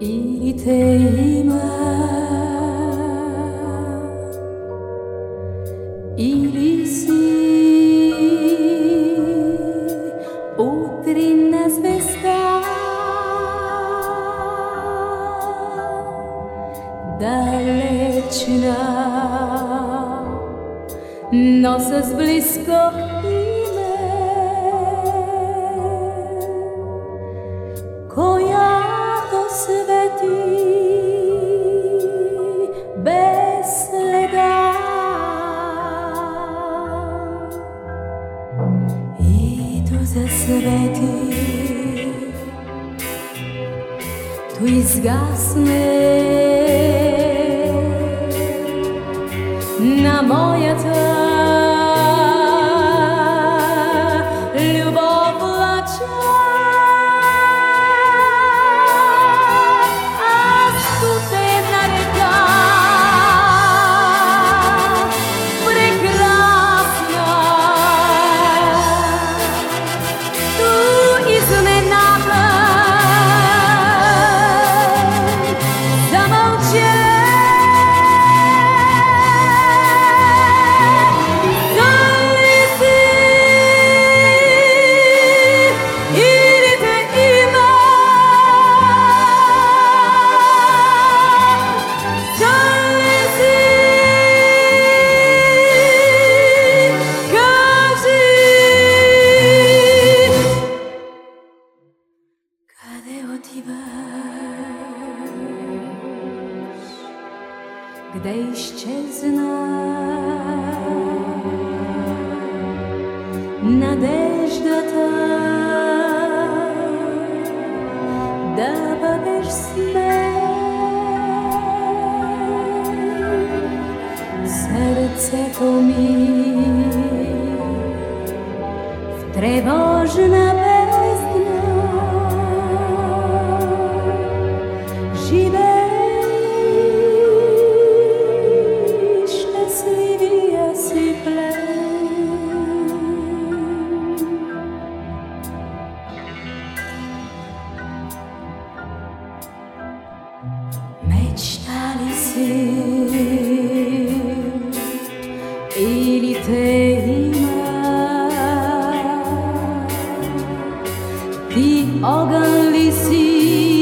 いて今入りし Утренняя звезда. Далечна Но с близко и и то засвети то изгасне на моята Къде отиваш? Где изчезна надеждата да бъдеш с мен? Сърцето ми в тревожна бездна The organ listens.